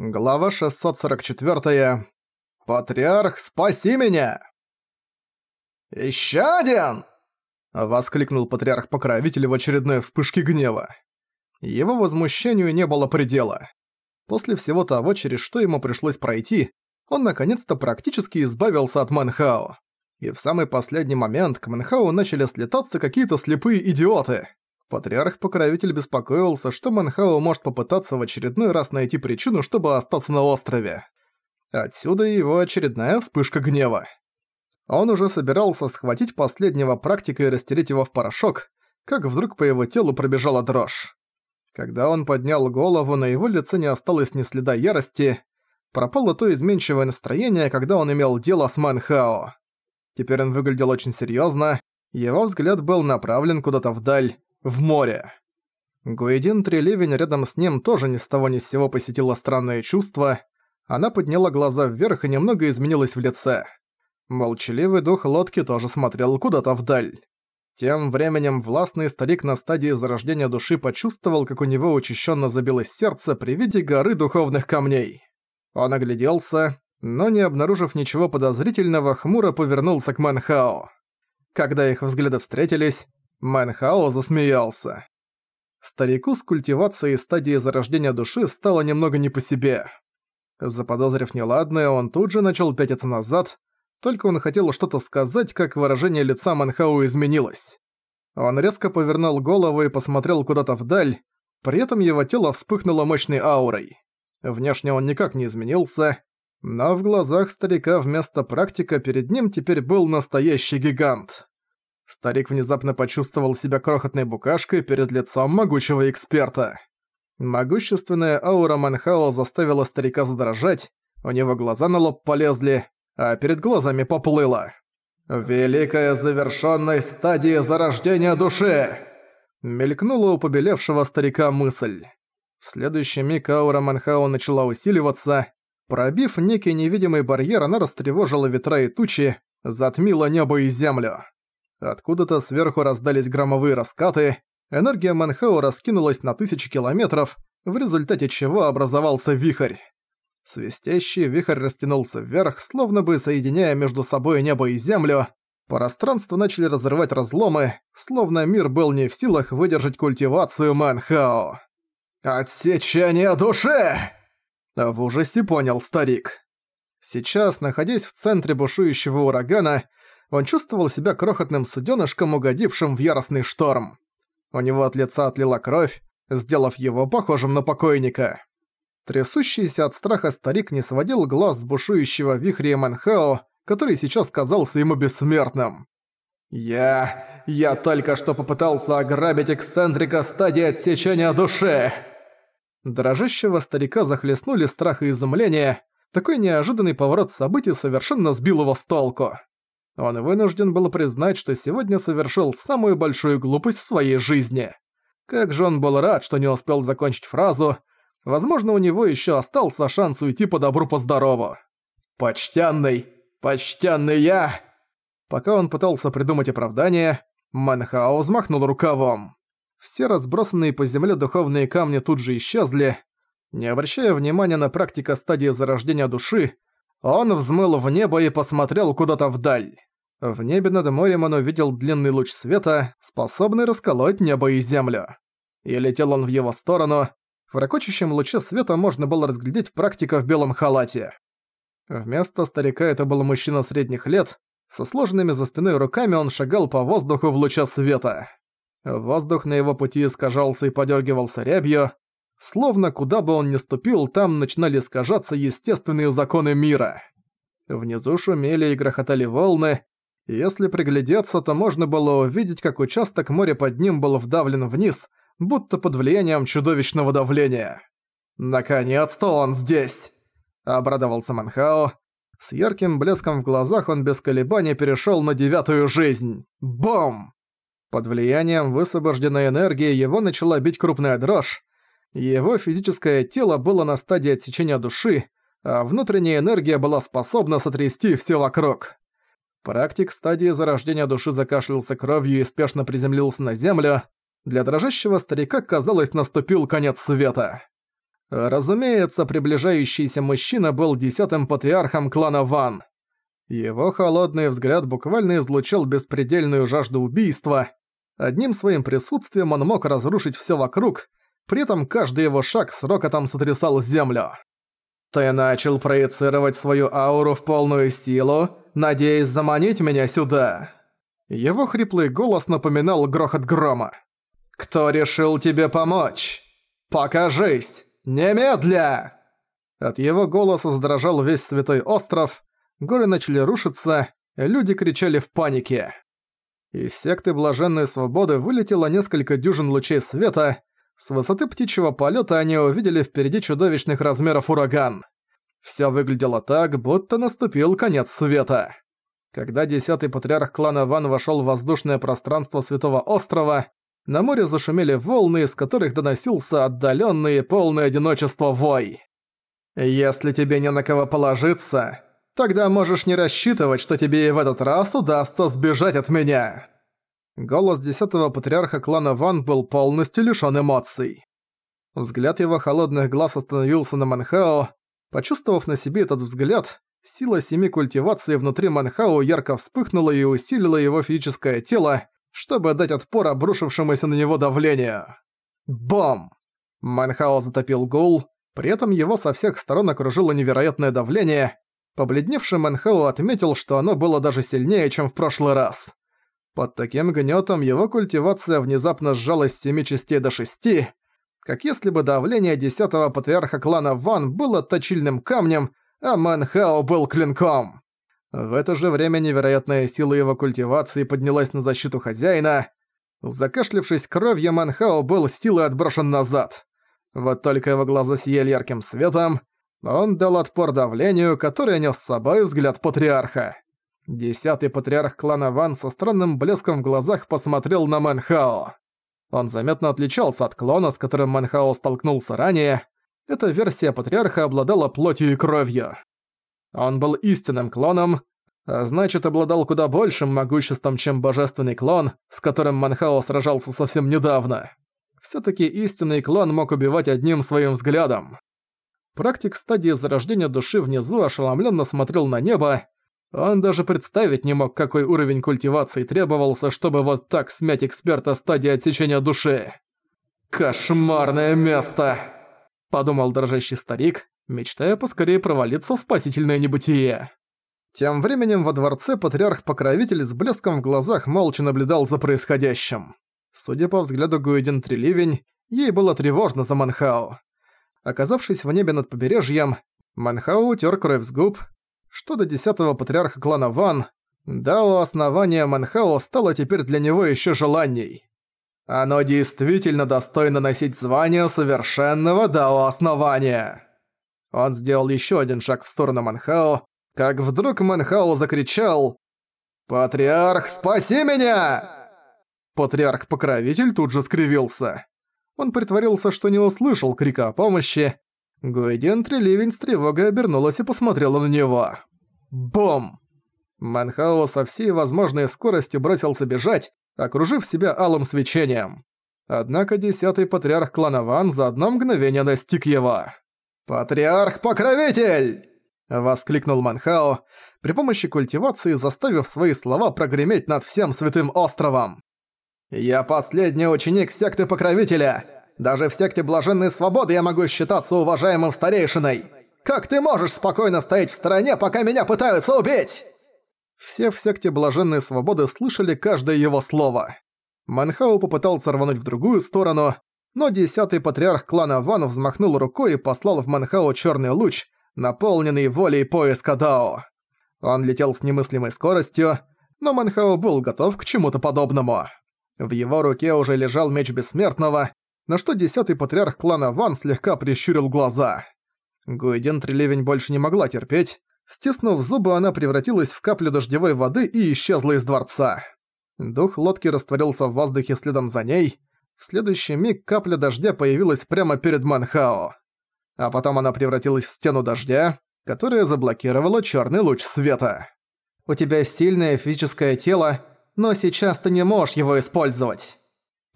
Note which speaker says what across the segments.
Speaker 1: Глава 644. «Патриарх, спаси меня!» «Ещё один!» — воскликнул патриарх-покровитель в очередной вспышке гнева. Его возмущению не было предела. После всего того, через что ему пришлось пройти, он наконец-то практически избавился от Манхао. И в самый последний момент к Манхау начали слетаться какие-то слепые идиоты. Патриарх-покровитель беспокоился, что Манхао может попытаться в очередной раз найти причину, чтобы остаться на острове. Отсюда его очередная вспышка гнева. Он уже собирался схватить последнего практика и растереть его в порошок, как вдруг по его телу пробежала дрожь. Когда он поднял голову, на его лице не осталось ни следа ярости, пропало то изменчивое настроение, когда он имел дело с Манхао. Теперь он выглядел очень серьёзно, его взгляд был направлен куда-то вдаль, в море. Гуэдин Трелевень рядом с ним тоже ни с того ни с сего посетила странное чувство. Она подняла глаза вверх и немного изменилась в лице. Молчаливый дух лодки тоже смотрел куда-то вдаль. Тем временем властный старик на стадии зарождения души почувствовал, как у него учащенно забилось сердце при виде горы духовных камней. Он огляделся, но не обнаружив ничего подозрительного, хмуро повернулся к Манхао. Когда их взгляды встретились, Мэнхао засмеялся. Старику с культивацией стадии зарождения души стало немного не по себе. Заподозрив неладное, он тут же начал пятиться назад, только он хотел что-то сказать, как выражение лица Манхау изменилось. Он резко повернул голову и посмотрел куда-то вдаль, при этом его тело вспыхнуло мощной аурой. Внешне он никак не изменился, но в глазах старика вместо практика перед ним теперь был настоящий гигант. Старик внезапно почувствовал себя крохотной букашкой перед лицом могучего эксперта. Могущественная аура Манхао заставила старика задрожать, у него глаза на лоб полезли, а перед глазами поплыло. «Великая завершенность стадии зарождения души!» Мелькнула у побелевшего старика мысль. В следующий миг аура Манхао начала усиливаться. Пробив некий невидимый барьер, она растревожила ветра и тучи, затмила небо и землю. Откуда-то сверху раздались громовые раскаты, энергия Манхау раскинулась на тысячи километров, в результате чего образовался вихрь. Свистящий вихрь растянулся вверх, словно бы соединяя между собой небо и землю. Пространство начали разрывать разломы, словно мир был не в силах выдержать культивацию Манхао. «Отсечение души!» В ужасе понял старик. Сейчас, находясь в центре бушующего урагана, он чувствовал себя крохотным суденышком, угодившим в яростный шторм. У него от лица отлила кровь, сделав его похожим на покойника. Трясущийся от страха старик не сводил глаз с бушующего вихря Манхао, который сейчас казался ему бессмертным. «Я... я только что попытался ограбить эксцентрика стадии отсечения души!» Дрожащего старика захлестнули страх и изумление. Такой неожиданный поворот событий совершенно сбил его с толку. Он вынужден был признать, что сегодня совершил самую большую глупость в своей жизни. Как же он был рад, что не успел закончить фразу. Возможно, у него еще остался шанс уйти по добру по здорову. «Почтенный! Почтенный я!» Пока он пытался придумать оправдание, Манхао взмахнул рукавом. Все разбросанные по земле духовные камни тут же исчезли. Не обращая внимания на практика стадии зарождения души, он взмыл в небо и посмотрел куда-то вдаль. В небе над морем он увидел длинный луч света, способный расколоть небо и землю. И летел он в его сторону. В ракочущем луче света можно было разглядеть практика в белом халате. Вместо старика это был мужчина средних лет, со сложенными за спиной руками он шагал по воздуху в луче света. Воздух на его пути искажался и подергивался рябью, словно куда бы он ни ступил, там начинали искажаться естественные законы мира. Внизу шумели и грохотали волны, если приглядеться, то можно было увидеть, как участок моря под ним был вдавлен вниз, будто под влиянием чудовищного давления. «Наконец-то он здесь!» – обрадовался Манхао. С ярким блеском в глазах он без колебаний перешёл на девятую жизнь. Бом! Под влиянием высвобожденной энергии его начала бить крупная дрожь. Его физическое тело было на стадии отсечения души, а внутренняя энергия была способна сотрясти всё вокруг. Практик стадии зарождения души закашлялся кровью и спешно приземлился на землю. Для дрожащего старика, казалось, наступил конец света. Разумеется, приближающийся мужчина был десятым патриархом клана Ван. Его холодный взгляд буквально излучал беспредельную жажду убийства. Одним своим присутствием он мог разрушить всё вокруг, при этом каждый его шаг с рокотом сотрясал землю. «Ты начал проецировать свою ауру в полную силу, надеясь заманить меня сюда?» Его хриплый голос напоминал грохот грома. «Кто решил тебе помочь? Покажись! Немедля!» От его голоса задрожал весь Святой Остров, горы начали рушиться, люди кричали в панике. Из секты Блаженной Свободы вылетело несколько дюжин лучей света, с высоты птичьего полета они увидели впереди чудовищных размеров ураган. Всё выглядело так, будто наступил конец света. Когда десятый патриарх клана Ван вошёл в воздушное пространство Святого Острова, на море зашумели волны, из которых доносился отдалённый и полный одиночества вой. «Если тебе не на кого положиться, тогда можешь не рассчитывать, что тебе и в этот раз удастся сбежать от меня». Голос десятого патриарха клана Ван был полностью лишён эмоций. Взгляд его холодных глаз остановился на Манхао. Почувствовав на себе этот взгляд, сила семи культивации внутри Манхао ярко вспыхнула и усилила его физическое тело, чтобы дать отпор обрушившемуся на него давлению. Бом! Манхао затопил гул, при этом его со всех сторон окружило невероятное давление. Побледневший Манхао отметил, что оно было даже сильнее, чем в прошлый раз. Под таким гнетом его культивация внезапно сжалась с семи частей до шести, как если бы давление десятого патриарха клана Ван было точильным камнем, а Манхао был клинком. В это же время невероятная сила его культивации поднялась на защиту хозяина. Закашлившись кровью, Манхао был силой отброшен назад. Вот только его глаза сияли ярким светом. Он дал отпор давлению, которое нес с собой взгляд патриарха. Десятый патриарх клана Ван со странным блеском в глазах посмотрел на Мэнхао. Он заметно отличался от клона, с которым Мэнхао столкнулся ранее. Эта версия патриарха обладала плотью и кровью. Он был истинным клоном, а значит обладал куда большим могуществом, чем божественный клон, с которым Манхао сражался совсем недавно. Всё-таки истинный клон мог убивать одним своим взглядом. Практик стадии зарождения души внизу ошеломленно смотрел на небо, он даже представить не мог, какой уровень культивации требовался, чтобы вот так смять эксперта стадии отсечения души. «Кошмарное место!» – подумал дрожащий старик, мечтая поскорее провалиться в спасительное небытие. Тем временем во дворце патриарх-покровитель с блеском в глазах молча наблюдал за происходящим. Судя по взгляду Гуэдин Треливень, ей было тревожно за Манхао. Оказавшись в небе над побережьем, Манхао утер кровь с губ, что до десятого патриарха клана Ван, дао основания Манхао стало теперь для него еще желанней. Оно действительно достойно носить звание совершенного дао основания. Он сделал еще один шаг в сторону Манхао, как вдруг Манхао закричал «Патриарх, спаси меня!» Патриарх-покровитель тут же скривился. Он притворился, что не услышал крика о помощи, Гуэдин Треливень с тревогой обернулась и посмотрела на него. Бом! Манхао со всей возможной скоростью бросился бежать, окружив себя алым свечением. Однако десятый патриарх клана Ван за одно мгновение настиг его. «Патриарх-покровитель!» — воскликнул Манхао, при помощи культивации заставив свои слова прогреметь над всем Святым Островом. «Я последний ученик секты Покровителя!» Даже в секте Блаженной Свободы я могу считаться уважаемым старейшиной. Как ты можешь спокойно стоять в стороне, пока меня пытаются убить?» Все в секте Блаженной Свободы слышали каждое его слово. Манхау попытался рвануть в другую сторону, но десятый патриарх клана Ван взмахнул рукой и послал в Манхау черный луч, наполненный волей поиска Дао. Он летел с немыслимой скоростью, но Манхао был готов к чему-то подобному. В его руке уже лежал меч Бессмертного, на что десятый патриарх клана Ван слегка прищурил глаза. Гуэдин Трелевень больше не могла терпеть. Стиснув зубы, она превратилась в каплю дождевой воды и исчезла из дворца. Дух лодки растворился в воздухе следом за ней. В следующий миг капля дождя появилась прямо перед Манхао. А потом она превратилась в стену дождя, которая заблокировала черный луч света. «У тебя сильное физическое тело, но сейчас ты не можешь его использовать»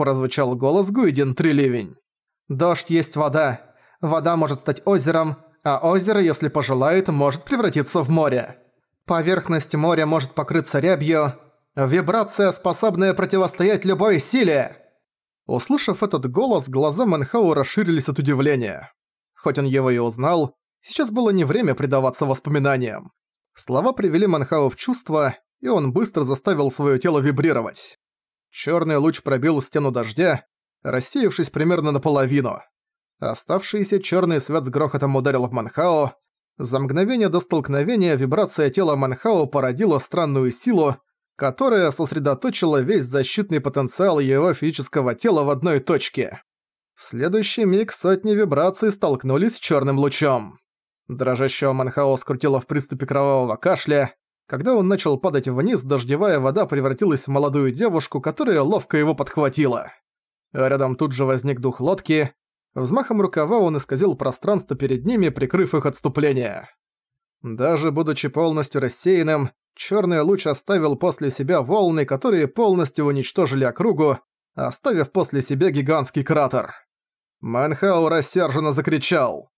Speaker 1: прозвучал голос Гуидин Треливень. «Дождь есть вода. Вода может стать озером, а озеро, если пожелает, может превратиться в море. Поверхность моря может покрыться рябью. Вибрация, способная противостоять любой силе. Услышав этот голос, глаза Манхау расширились от удивления. Хоть он его и узнал, сейчас было не время предаваться воспоминаниям. Слова привели Манхау в чувство, и он быстро заставил свое тело вибрировать. Черный луч пробил стену дождя, рассеявшись примерно наполовину. Оставшийся черный свет с грохотом ударил в Манхао. За мгновение до столкновения вибрация тела Манхао породила странную силу, которая сосредоточила весь защитный потенциал его физического тела в одной точке. В следующий миг сотни вибраций столкнулись с черным лучом. Дрожащего Манхао скрутило в приступе кровавого кашля. Когда он начал падать вниз, дождевая вода превратилась в молодую девушку, которая ловко его подхватила. рядом тут же возник дух лодки. Взмахом рукава он исказил пространство перед ними, прикрыв их отступление. Даже будучи полностью рассеянным, черный луч оставил после себя волны, которые полностью уничтожили округу, оставив после себя гигантский кратер. Манхау рассерженно закричал.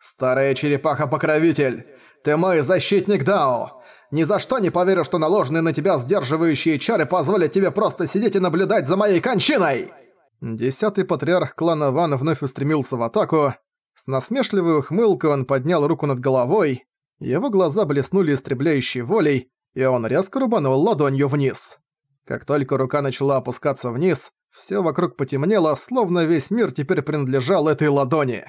Speaker 1: «Старая черепаха-покровитель! Ты мой защитник Дао! Ни за что не поверю, что наложенные на тебя сдерживающие чары позволят тебе просто сидеть и наблюдать за моей кончиной!» Десятый патриарх клана Ван вновь устремился в атаку. С насмешливой ухмылкой он поднял руку над головой, его глаза блеснули истребляющей волей, и он резко рубанул ладонью вниз. Как только рука начала опускаться вниз, все вокруг потемнело, словно весь мир теперь принадлежал этой ладони.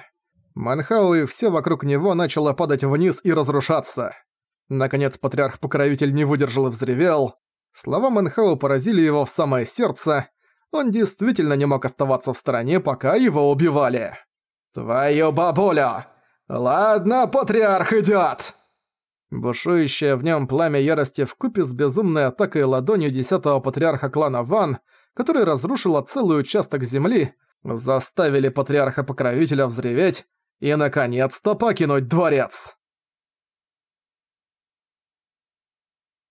Speaker 1: Манхау и все вокруг него начало падать вниз и разрушаться. Наконец патриарх-покровитель не выдержал и взревел. Слова Манхау поразили его в самое сердце. Он действительно не мог оставаться в стороне, пока его убивали. «Твою бабулю! Ладно, патриарх идёт!» Бушующее в нем пламя ярости вкупе с безумной атакой ладонью десятого патриарха клана Ван, который разрушила целый участок земли, заставили патриарха-покровителя взреветь и, наконец-то, покинуть дворец.